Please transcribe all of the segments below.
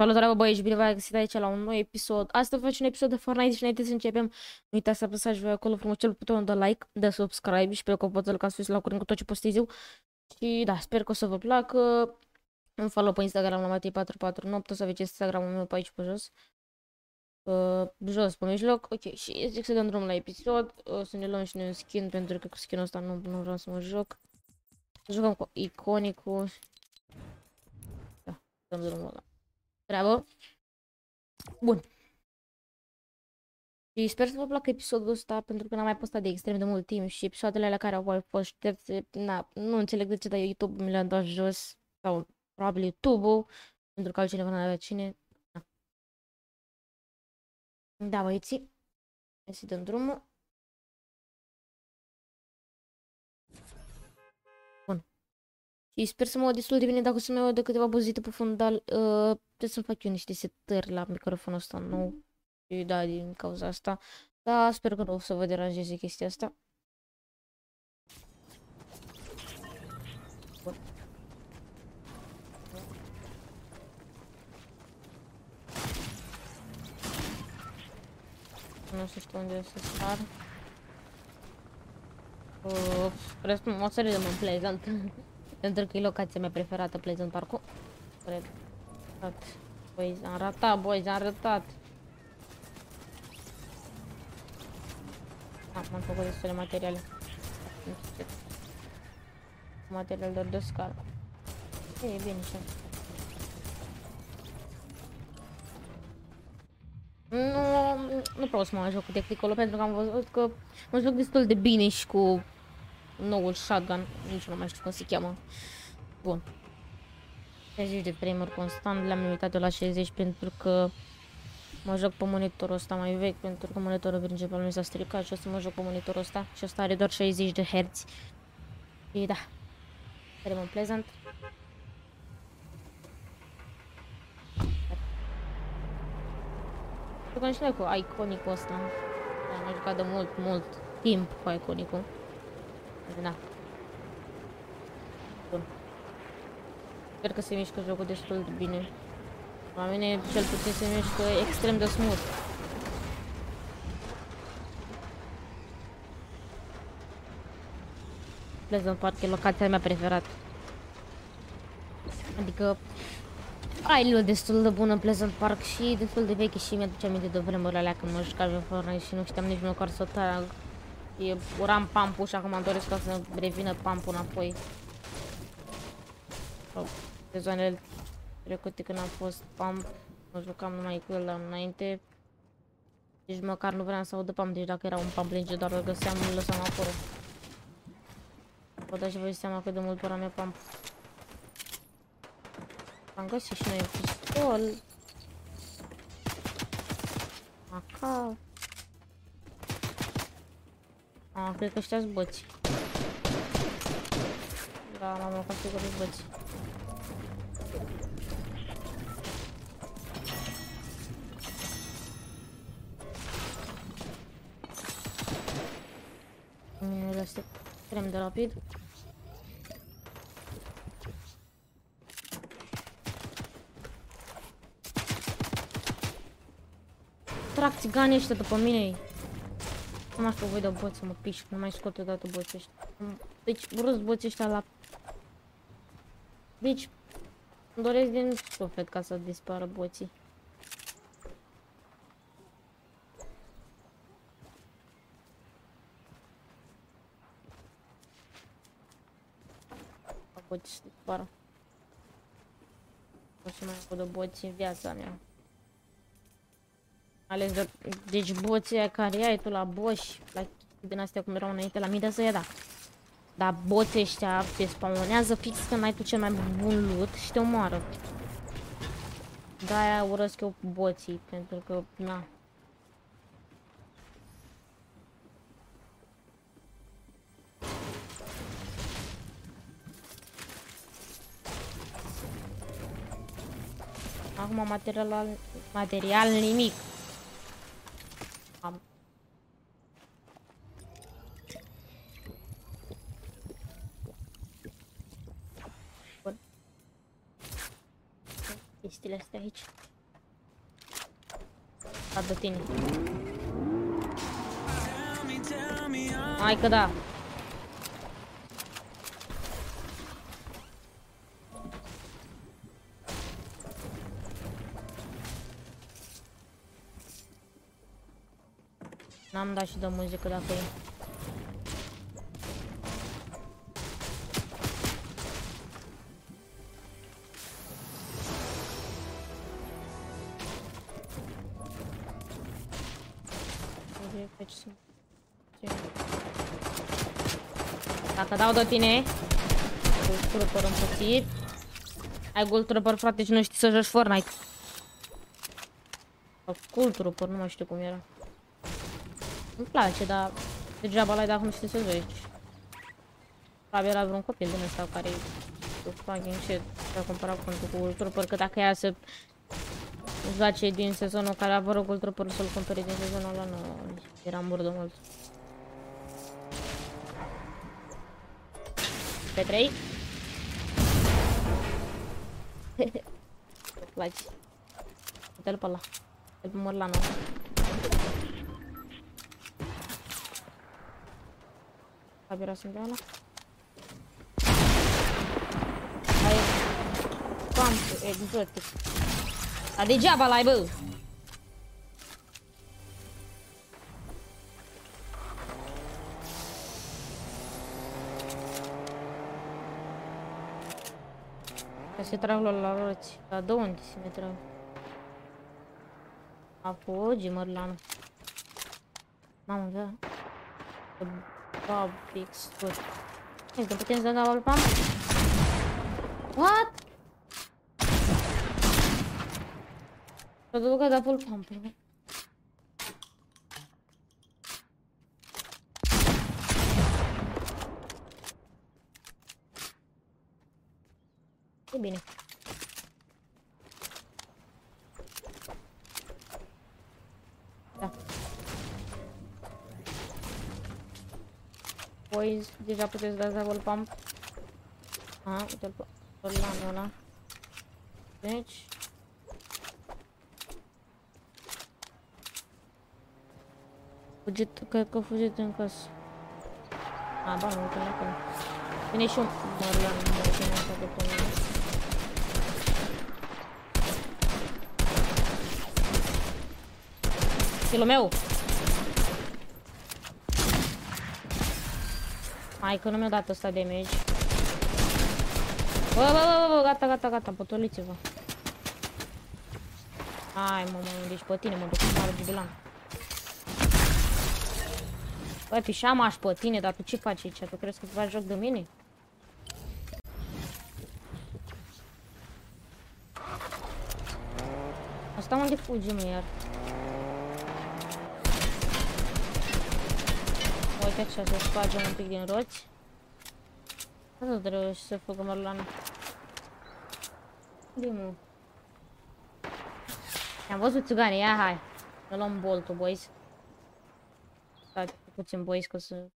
Salutare, bă, băieți, bine v-am găsit aici la un nou episod. Astăzi facem un episod de Fortnite și înainte să începem, nu uitați să apăsați voi acolo frumos cel butonul de like, de subscribe și pe clopoțel ca să fiți la curent cu tot ce postez eu. Și da, sper că o să vă placă. Îmi follow pe Instagram la Matei448, o să aveți Instagramul meu pe aici pe jos. Uh, jos, pe mijloc. Ok, și zic să dăm drum la episod. O să ne luăm și noi un skin, pentru că cu skinul ăsta nu, nu vreau să mă joc. Jucăm cu iconicul. Da, dăm drumul ăla treabă. Bun. Și sper să vă placă episodul ăsta, pentru că n-am mai postat de extrem de mult timp și episoadele la care au mai fost șterse, na, nu înțeleg de ce, dar YouTube mi le-a dat jos, sau probabil YouTube-ul, pentru că altcineva n-avea cine. Da, da băieții, hai să dăm drumul. Și sper să mă aud destul de bine dacă o să-mi aud de câteva buzite pe fundal. Uh, trebuie să-mi fac eu niște setări la microfonul ăsta nou. Și da, din cauza asta. Da, sper că nu o să vă deranjeze chestia asta. Nu știu unde să sar. Uh, restul, o să râdem în Pleasant. Pentru că e locația mea preferată, Pleasant Park-ul. Cred. Băi, am ratat, băi, am ratat. Ah, m-am făcut destule materiale. Material doar de scară. E, e bine așa. Nu, nu vreau să mă joc cu tactical pentru că am văzut că mă joc destul de bine și cu noul shotgun, nici nu mai știu cum se cheamă. Bun. 60 de frame constant, le-am limitat la 60 pentru că mă joc pe monitorul ăsta mai vechi, pentru că monitorul principal mi s-a stricat și o să mă joc pe monitorul ăsta și ăsta are doar 60 de Hz. Și da, un Pleasant. Jucăm și noi cu iconicul ăsta. Am jucat de mult, mult timp cu iconicul. Da. Bun. Sper că se mișcă jocul destul de bine. La mine cel puțin se mișcă extrem de smooth. Pleasant Park e locația mea preferată. Adică ai o destul de bună Pleasant Park și destul de veche și mi-aduce aminte de vremurile alea când mă jucam în Fortnite și nu știam nici măcar să trag E, uram pampul și acum îmi doresc ca să revină pampul înapoi. Oh, de zonele trecute când am fost pump, mă jucam numai cu el înainte. Deci măcar nu vreau să aud pump, deci dacă era un pump lege, doar îl găseam, îl lăsam acolo. Vă dați voi seama cât de mult ora mea pump. Am găsit și noi un pistol. Acasă. A, cred că ăștia băți. Da, m-am că sigur băți. Mine le aștept extrem de rapid. Trag țiganii ăștia după mine. Nu mai știu voi de boți să mă pișc, nu mai scot odată boții ăștia. Deci urăsc boții ăștia la... Deci, îmi doresc din suflet ca să dispară boții. Boții să dispară. O să mai audă boții în viața mea. Ales de, deci boții care ai tu la boși, la din astea cum erau înainte la mine să ia da. Dar boții ăștia te spawnează fix când ai tu cel mai bun loot și te omoară. De-aia urăsc eu boții, pentru că, na. Acum material, material nimic. am. Bun. chestiile astea aici. Ca de tine. Hai că Dacă dau de tine. Gold Trooper împuțit Ai Gold Trooper frate și nu știi să joci Fortnite. Sau Gold Trooper, nu mai știu cum era. Îmi place, dar degeaba l-ai dacă nu știi să joci. Probabil era vreun copil din ăsta care fucking shit. A cumpărat contul cu Gold Trooper Că dacă ea să joace din sezonul care a apărut Gold Trooper să-l cumpere din sezonul ăla, nu, era murdă mult Pe 3. Place. Uite-l pe ăla. Îl mor la nou. Abia sunt de ăla. Hai. Pam, exotic. Dar degeaba l-ai, bă! Se trag la roți. Dar de unde se mai trag? Apoi, mărlanul. Mamă, da. Bob fix good. Hai, că putem să dau double pump? What? Să ducă double pump. E bine. Da. Voi deja puteți da double pump. A, uite-l pe lanul ăla. Deci... Fugit, cred că fugit în casă. A, ba, nu, uite la acolo. Vine și un mărlan, nu mai bine așa de pe mine. Kilul meu! Hai că nu mi-a dat ăsta damage. Bă, bă, bă, bă, gata, gata, gata, potoliți-vă. Hai, mă, mă, deci pe tine mă duc cu mare jubilan. Băi, pișam aș pe tine, dar tu ce faci aici? Tu crezi că tu faci joc de mine? Asta unde fugi, mă, iar? Uite așa, să spargem un pic din roți. Asta trebuie să facă Marlana. Dimu. Am văzut țugane, ia hai. Ne luăm boltul, boys. Stați puțin, boys, că să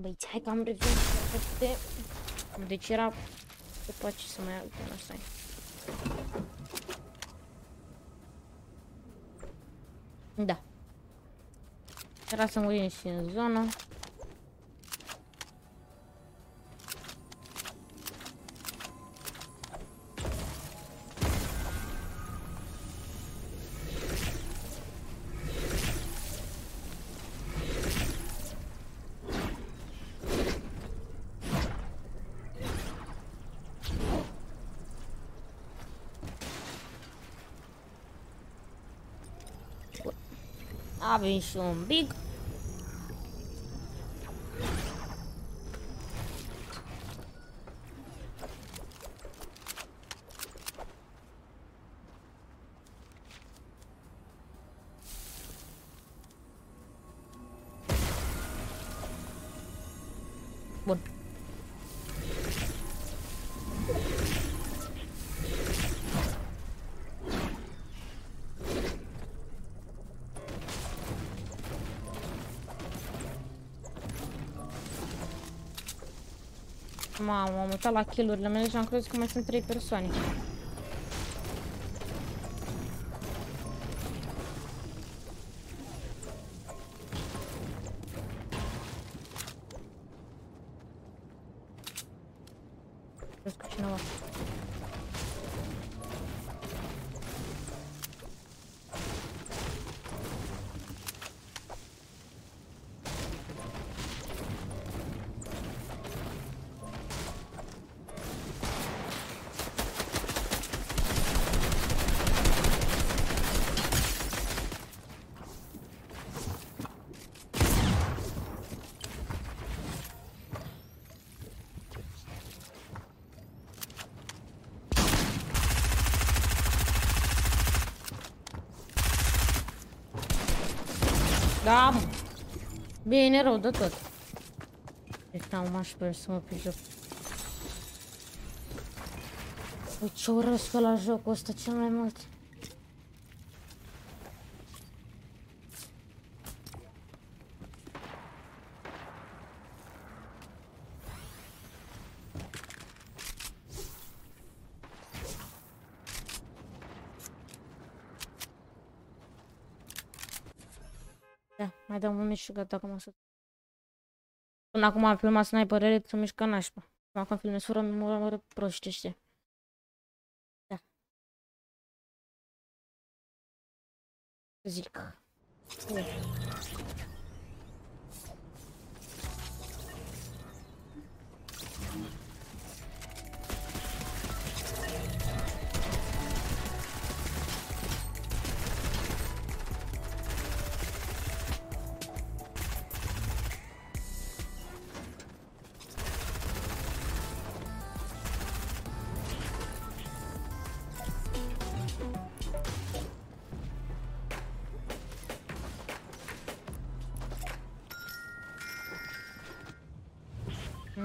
Băieți, hai că am revenit perfecte. Deci era... După ce să mai iau până asta Da. Era să murim și în zonă. Avem și un big. Bun. Mamă, am uitat la kill-urile mele și am crezut că mai sunt 3 persoane. Crezi că cineva. Da, mă. Bine rău de tot. Deci am mai sper să mă pe joc. Păi ce urăsc la jocul ăsta cel mai mult. Da, mai dăm un mic și gata, acum să... Până acum am filmat sniperele, să mișcă nașpa. Acum filmez fără memorie proștește. Da. Zic.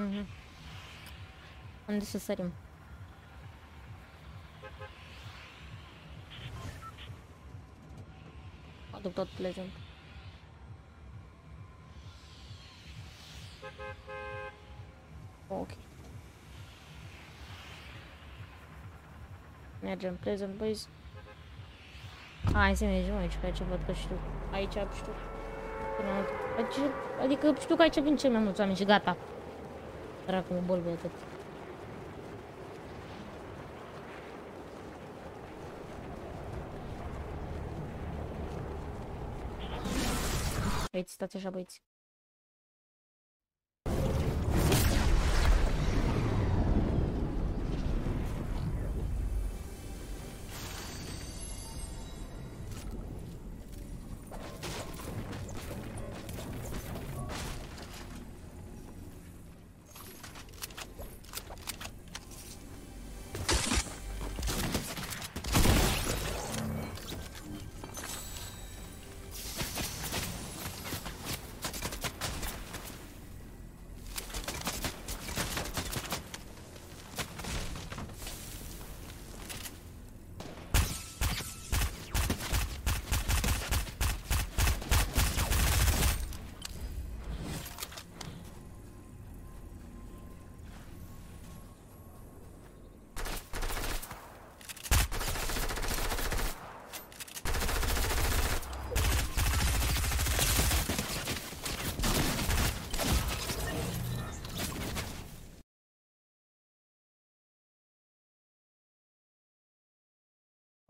Mhm. Unde să sărim? Aduc tot Pleasant. Ok. Mergem Pleasant, boys. Hai să mergem aici, pe aici văd că știu. Aici știu. Adică, adică știu că aici vin cel mai mulți oameni și gata. Dracu, mă bolbe atât. Aici stați așa,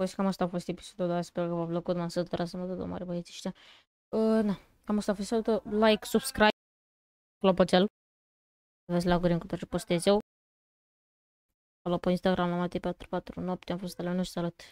Pues cam asta a fost episodul, dar sper că v-a plăcut, m-am săturat să mă dă mare băieți ăștia. Uh, na, cam asta a fost episodul, like, subscribe, clopoțel. Vezi la cu tot ce postez eu. Acolo pe Instagram la Matei44 noapte am fost la noi și salut.